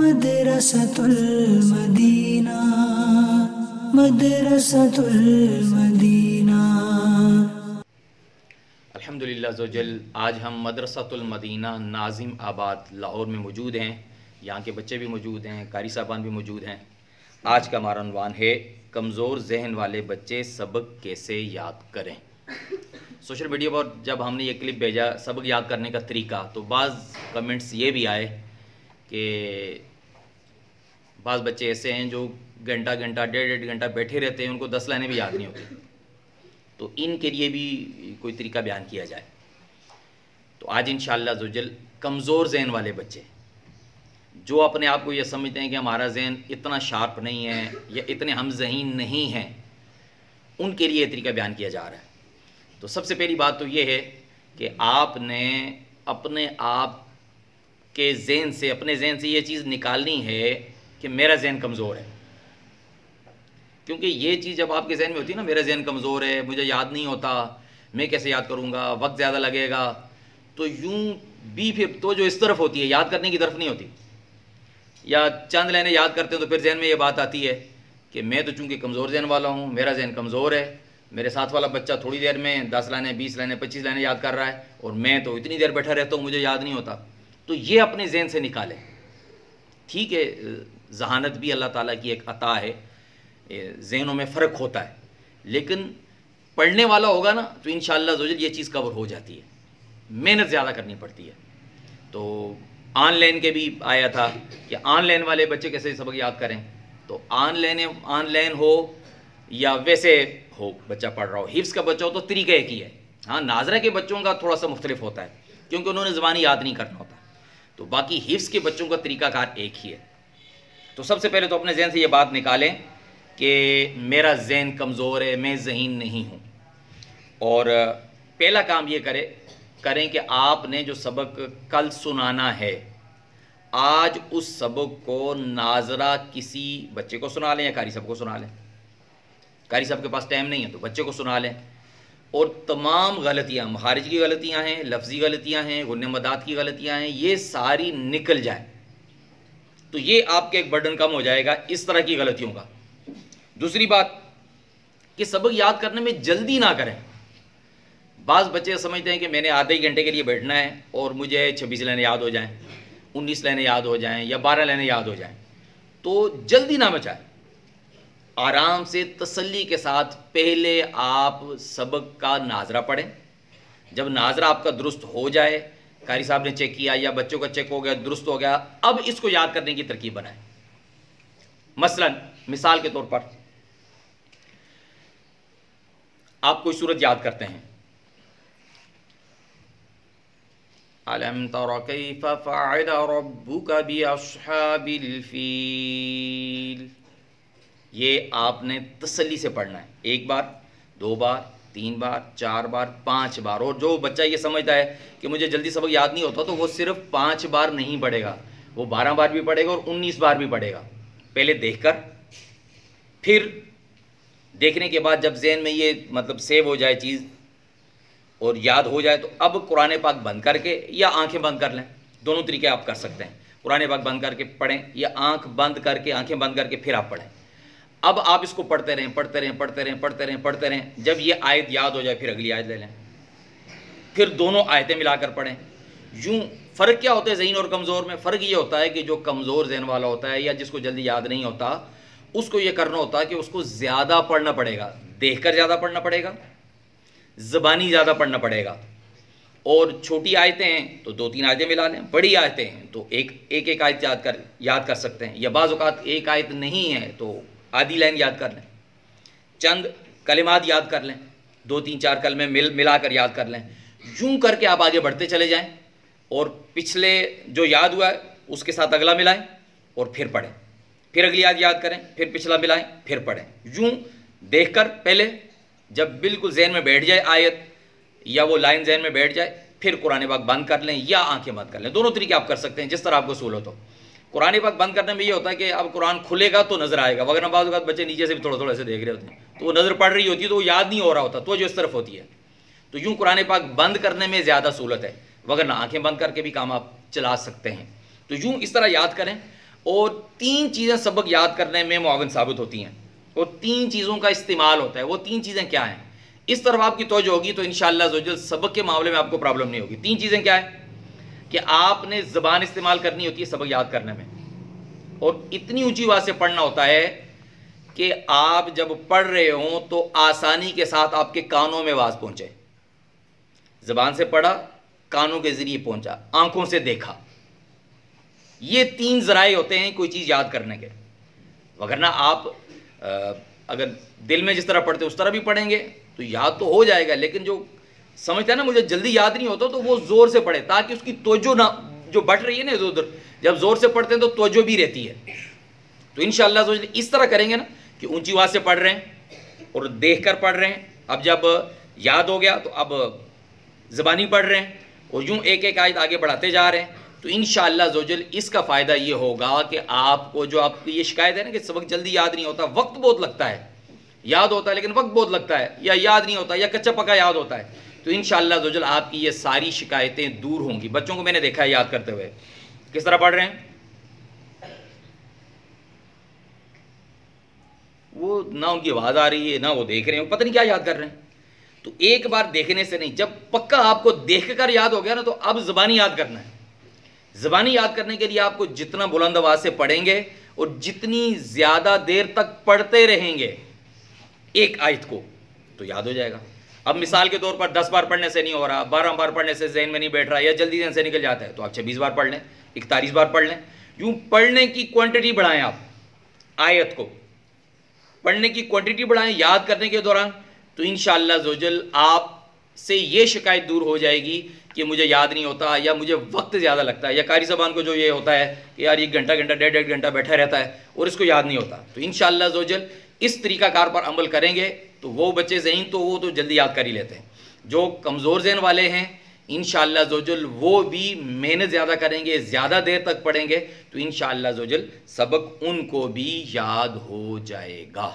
مدرسة المدینہ مدرسة المدینہ الحمد للہ زوجل آج ہم مدرسۃ المدینہ ناظم آباد لاہور میں موجود ہیں۔ یہاں کے بچے بھی موجود ہیں، قاری صاحبان بھی موجود ہیں۔ آج کا ہمارا عنوان ہے، کمزور ذہن والے بچے سبق کیسے یاد کریں۔ سوشل میڈیا پر جب ہم نے یہ کلپ بھیجا سبق یاد کرنے کا طریقہ، تو بعض کمنٹس یہ بھی آئے کہ بعض بچے ایسے ہیں جو گھنٹہ گھنٹہ، ڈیڑھ ڈیڑھ گھنٹہ بیٹھے رہتے ہیں، ان کو دس لائنیں بھی یاد نہیں ہوتی۔ تو ان کے لیے بھی کوئی طریقہ بیان کیا جائے۔ تو آج انشاءاللہ زوجل کمزور ذہن والے بچے، جو اپنے آپ کو یہ سمجھتے ہیں کہ ہمارا ذہن اتنا شارپ نہیں ہے یا اتنے ہم ذہین نہیں ہیں، ان کے لیے یہ طریقہ بیان کیا جا رہا ہے۔ تو سب سے پہلی بات تو یہ ہے کہ آپ نے اپنے آپ کے ذہن سے، اپنے ذہن سے یہ چیز نکالنی ہے کہ میرا ذہن کمزور ہے۔ کیونکہ یہ چیز جب آپ کے ذہن میں ہوتی ہے نا، میرا ذہن کمزور ہے، مجھے یاد نہیں ہوتا، میں کیسے یاد کروں گا، وقت زیادہ لگے گا۔ تو یوں بھی پھر تو جو اس طرف ہوتی ہے، یاد کرنے کی طرف نہیں ہوتی۔ یا چند لینے یاد کرتے ہیں تو پھر ذہن میں یہ بات آتی ہے کہ میں تو چونکہ کمزور ذہن والا ہوں، میرا ذہن کمزور ہے، میرے ساتھ والا بچہ تھوڑی دیر میں دس لائنیں، بیس لائنیں، پچیس لائنیں یاد کر رہا ہے اور میں تو اتنی دیر بیٹھا رہتا ہوں، مجھے یاد نہیں ہوتا۔ تو یہ اپنے ذہن سے نکالیں۔ ٹھیک ہے ذہانت بھی اللہ تعالیٰ کی ایک عطا ہے ذہنوں میں فرق ہوتا ہے۔ لیکن پڑھنے والا ہوگا نا، تو انشاءاللہ شاء یہ چیز کور ہو جاتی ہے۔ محنت زیادہ کرنی پڑتی ہے۔ تو آن لائن کے بھی آیا تھا کہ آن لائن والے بچے کیسے سبق یاد کریں۔ تو آن لائن آن لائن ہو یا ویسے ہو، بچہ پڑھ رہا ہو، حفظ کا بچہ ہو تو طریقہ ایک ہی ہے۔ ہاں ناظرہ کے بچوں کا تھوڑا سا مختلف ہوتا ہے، کیونکہ انہوں نے زبانی یاد نہیں کرنا ہوتا۔ تو باقی حفظ کے بچوں کا طریقہ کار ایک ہی ہے۔ تو سب سے پہلے تو اپنے ذہن سے یہ بات نکالیں کہ میرا ذہن کمزور ہے، میں ذہین نہیں ہوں۔ اور پہلا کام یہ کرے، کریں کہ آپ نے جو سبق کل سنانا ہے، آج اس سبق کو ناظرہ کسی بچے کو سنا لیں یا قاری صاحب کو سنا لیں۔ قاری صاحب کے پاس ٹائم نہیں ہے تو بچے کو سنا لیں۔ اور تمام غلطیاں مہارج کی غلطیاں ہیں، لفظی غلطیاں ہیں غن مداد کی غلطیاں ہیں، یہ ساری نکل جائیں۔ تو یہ آپ کے ایک برڈن کم ہو جائے گا اس طرح کی غلطیوں کا۔ دوسری بات کہ سبق یاد کرنے میں جلدی نہ کریں۔ بعض بچے سمجھتے ہیں کہ میں نے آدھے ہی گھنٹے کے لیے بیٹھنا ہے اور مجھے چھبیس لائنیں یاد ہو جائیں، انیس لائنیں یاد ہو جائیں یا بارہ لائنیں یاد ہو جائیں۔ تو جلدی نہ مچائیں آرام سے تسلی کے ساتھ پہلے آپ سبق کا ناظرہ پڑھیں۔ جب ناظرہ آپ کا درست ہو جائے قاری صاحب نے چیک کیا، یا بچوں کا چیک ہو گیا، درست ہو گیا، اب اس کو یاد کرنے کی ترکیب بنائیں۔ مثلا، مثال کے طور پر، آپ کوئی صورت یاد کرتے ہیں۔ علم تر کیف فعل ربک باصحاب الفیل یہ آپ نے تسلی سے پڑھنا ہے۔ ایک بار، دو بار تین بار، چار بار، پانچ بار۔ اور جو بچہ یہ سمجھتا ہے کہ مجھے جلدی سبق یاد نہیں ہوتا تو وہ صرف پانچ بار نہیں پڑھے گا۔ وہ بارہ بار بھی پڑھے گا اور انیس بار بھی پڑھے گا۔ پہلے دیکھ کر، پھر دیکھنے کے بعد جب ذہن میں یہ مطلب سیو ہو جائے چیز اور یاد ہو جائے تو اب قرآن پاک بند کر کے یا آنکھیں بند کر لیں۔ دونوں طریقے آپ کر سکتے ہیں۔ قرآن پاک بند کر کے پڑھیں یا آنکھ بند کر کے، آنکھیں بند کر کے پھر آپ پڑھیں۔ اب آپ اس کو پڑھتے رہیں پڑھتے رہیں پڑھتے رہیں پڑھتے رہیں پڑھتے رہیں، جب یہ آیت یاد ہو جائے پھر اگلی آیت لے لیں۔ پھر دونوں آیتیں ملا کر پڑھیں۔ یوں فرق کیا ہوتا ہے ذہین اور کمزور میں؟ فرق یہ ہوتا ہے کہ جو کمزور ذہن والا ہوتا ہے یا جس کو جلدی یاد نہیں ہوتا، اس کو یہ کرنا ہوتا ہے کہ اس کو زیادہ پڑھنا پڑے گا۔ دیکھ کر زیادہ پڑھنا پڑے گا، زبانی زیادہ پڑھنا پڑے گا۔ اور چھوٹی آیتیں ہیں تو دو تین آیتیں ملا لیں، بڑی آیتیں ہیں تو ایک ایک ایک آیت یاد کر یاد کر سکتے ہیں۔ یا بعض اوقات ایک آیت نہیں ہے تو آدھی لائن یاد کر لیں۔ چند کلمات یاد کر لیں۔ دو تین چار کلمے مل، ملا کر یاد کر لیں۔ یوں کر کے آپ آگے بڑھتے چلے جائیں اور پچھلے جو یاد ہوا ہے، اس کے ساتھ اگلا ملائیں اور پھر پڑھیں۔ پھر اگلی یاد یاد کریں، پھر پچھلا ملائیں، پھر پڑھیں۔ یوں دیکھ کر پہلے جب بالکل ذہن میں بیٹھ جائے آیت یا وہ لائن ذہن میں بیٹھ جائے، پھر قرآن پاک بند کر لیں یا آنکھیں بند کر لیں۔ دونوں طریقے آپ کر سکتے ہیں، جس طرح آپ کو سہولت ہو۔ قرآن پاک بند کرنے میں یہ ہوتا ہے کہ اب قرآن کھلے گا تو نظر آئے گا وغیرہ بعض اوقات بچے نیچے سے بھی تھوڑا تھوڑا ایسے دیکھ رہے ہوتے ہیں۔ تو وہ نظر پڑ رہی ہوتی ہے تو وہ یاد نہیں ہو رہا ہوتا، تو جو اس طرف ہوتی ہے۔ تو یوں قرآن پاک بند کرنے میں زیادہ سہولت ہے وغیرہ آنکھیں بند کر کے بھی کام آپ چلا سکتے ہیں۔ تو یوں اس طرح یاد کریں۔ اور تین چیزیں سبق یاد کرنے میں معاون ثابت ہوتی ہیں۔ اور تین چیزوں کا استعمال ہوتا ہے۔ وہ تین چیزیں کیا ہیں؟ اس طرف آپ کی توجہ ہوگی تو انشاءاللہ شاء سبق کے معاملے میں آپ کو پرابلم نہیں ہوگی۔ تین چیزیں کیا ہیں؟ کہ آپ نے زبان استعمال کرنی ہوتی ہے سبق یاد کرنے میں۔ اور اتنی اونچی آواز سے پڑھنا ہوتا ہے کہ آپ جب پڑھ رہے ہوں تو آسانی کے ساتھ آپ کے کانوں میں آواز پہنچے۔ زبان سے پڑھا، کانوں کے ذریعے پہنچا، آنکھوں سے دیکھا۔ یہ تین ذرائع ہوتے ہیں کوئی چیز یاد کرنے کے۔ وغیرہ آپ اگر دل میں جس طرح پڑھتے اس طرح بھی پڑھیں گے تو یاد تو ہو جائے گا، لیکن جو سمجھتا ہے نا، مجھے جلدی یاد نہیں ہوتا، تو وہ زور سے پڑھے تاکہ اس کی توجہ نہ، جو بٹ رہی ہے نا، ادھر ادھر، جب زور سے پڑھتے ہیں تو توجہ بھی رہتی ہے۔ تو ان شاء اللہ اس طرح کریں گے نا کہ اونچی آواز سے پڑھ رہے ہیں اور دیکھ کر پڑھ رہے ہیں۔ اب جب یاد ہو گیا تو اب زبانی پڑھ رہے ہیں اور یوں ایک ایک آیت آگے بڑھاتے جا رہے ہیں۔ تو ان شاء اللہ زوجل اس کا فائدہ یہ ہوگا کہ آپ کو جو آپ کی یہ شکایت ہے نا کہ سبق جلدی یاد نہیں ہوتا، وقت بہت لگتا ہے۔ یاد ہوتا ہے لیکن وقت بہت لگتا ہے، یا یاد نہیں ہوتا، یا کچا پکا یاد ہوتا ہے۔ تو ان شاء اللہ زوجل آپ کی یہ ساری شکایتیں دور ہوں گی۔ بچوں کو میں نے دیکھا ہے یاد کرتے ہوئے۔ کس طرح پڑھ رہے ہیں؟ وہ نہ ان کی آواز آ رہی ہے، نہ وہ دیکھ رہے ہیں، پتہ نہیں کیا یاد کر رہے ہیں۔ تو ایک بار دیکھنے سے نہیں، جب پکا آپ کو دیکھ کر یاد ہو گیا نا، تو اب زبانی یاد کرنا ہے۔ زبانی یاد کرنے کے لیے آپ کو جتنا بلند آواز سے پڑھیں گے اور جتنی زیادہ دیر تک پڑھتے رہیں گے ایک آیت کو، تو یاد ہو جائے گا۔ اب مثال کے طور پر دس بار پڑھنے سے نہیں ہو رہا، بارہ بار پڑھنے سے ذہن میں نہیں بیٹھ رہا یا جلدی ذہن سے نکل جاتا ہے، تو آپ چھبیس بار پڑھ لیں، اکتالیس بار پڑھ لیں۔ یوں پڑھنے کی کوانٹٹی بڑھائیں آپ، آیت کو۔ پڑھنے کی کوانٹٹی بڑھائیں یاد کرنے کے دوران، تو انشاءاللہ زوجل آپ سے یہ شکایت دور ہو جائے گی کہ مجھے یاد نہیں ہوتا یا مجھے وقت زیادہ لگتا ہے۔ یا قاری زبان کو جو یہ ہوتا ہے کہ یار ایک گھنٹہ گھنٹہ، ڈیڑھ ڈیڑھ گھنٹہ بیٹھا رہتا ہے اور اس کو یاد نہیں ہوتا۔ تو انشاءاللہ زوجل اس طریقہ کار پر عمل کریں گے۔ تو وہ بچے ذہن تو وہ تو جلدی یاد کر ہی لیتے ہیں۔ جو کمزور ذہن والے ہیں، انشاءاللہ زوجل وہ بھی محنت زیادہ کریں گے، زیادہ دیر تک پڑھیں گے تو انشاءاللہ زوجل سبق ان کو بھی یاد ہو جائے گا۔